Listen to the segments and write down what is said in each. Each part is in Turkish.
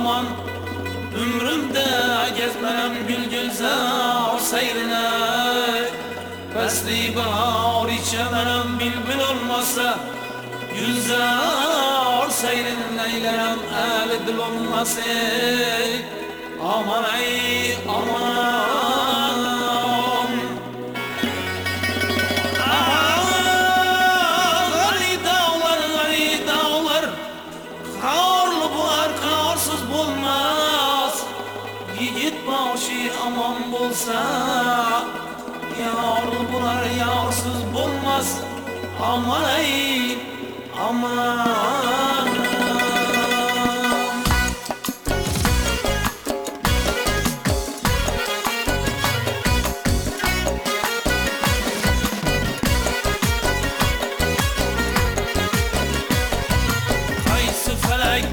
aman Ömrümde gezmem gül güzel seyrine. Fesli bahar içemem bülbül olmasa Güzel seyrin eylerim el dil olmasa. Aman ey aman yomon bo'lsa yor bo'lar yorsiz bo'lmas aman ay aman.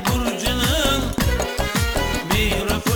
Burcunun bir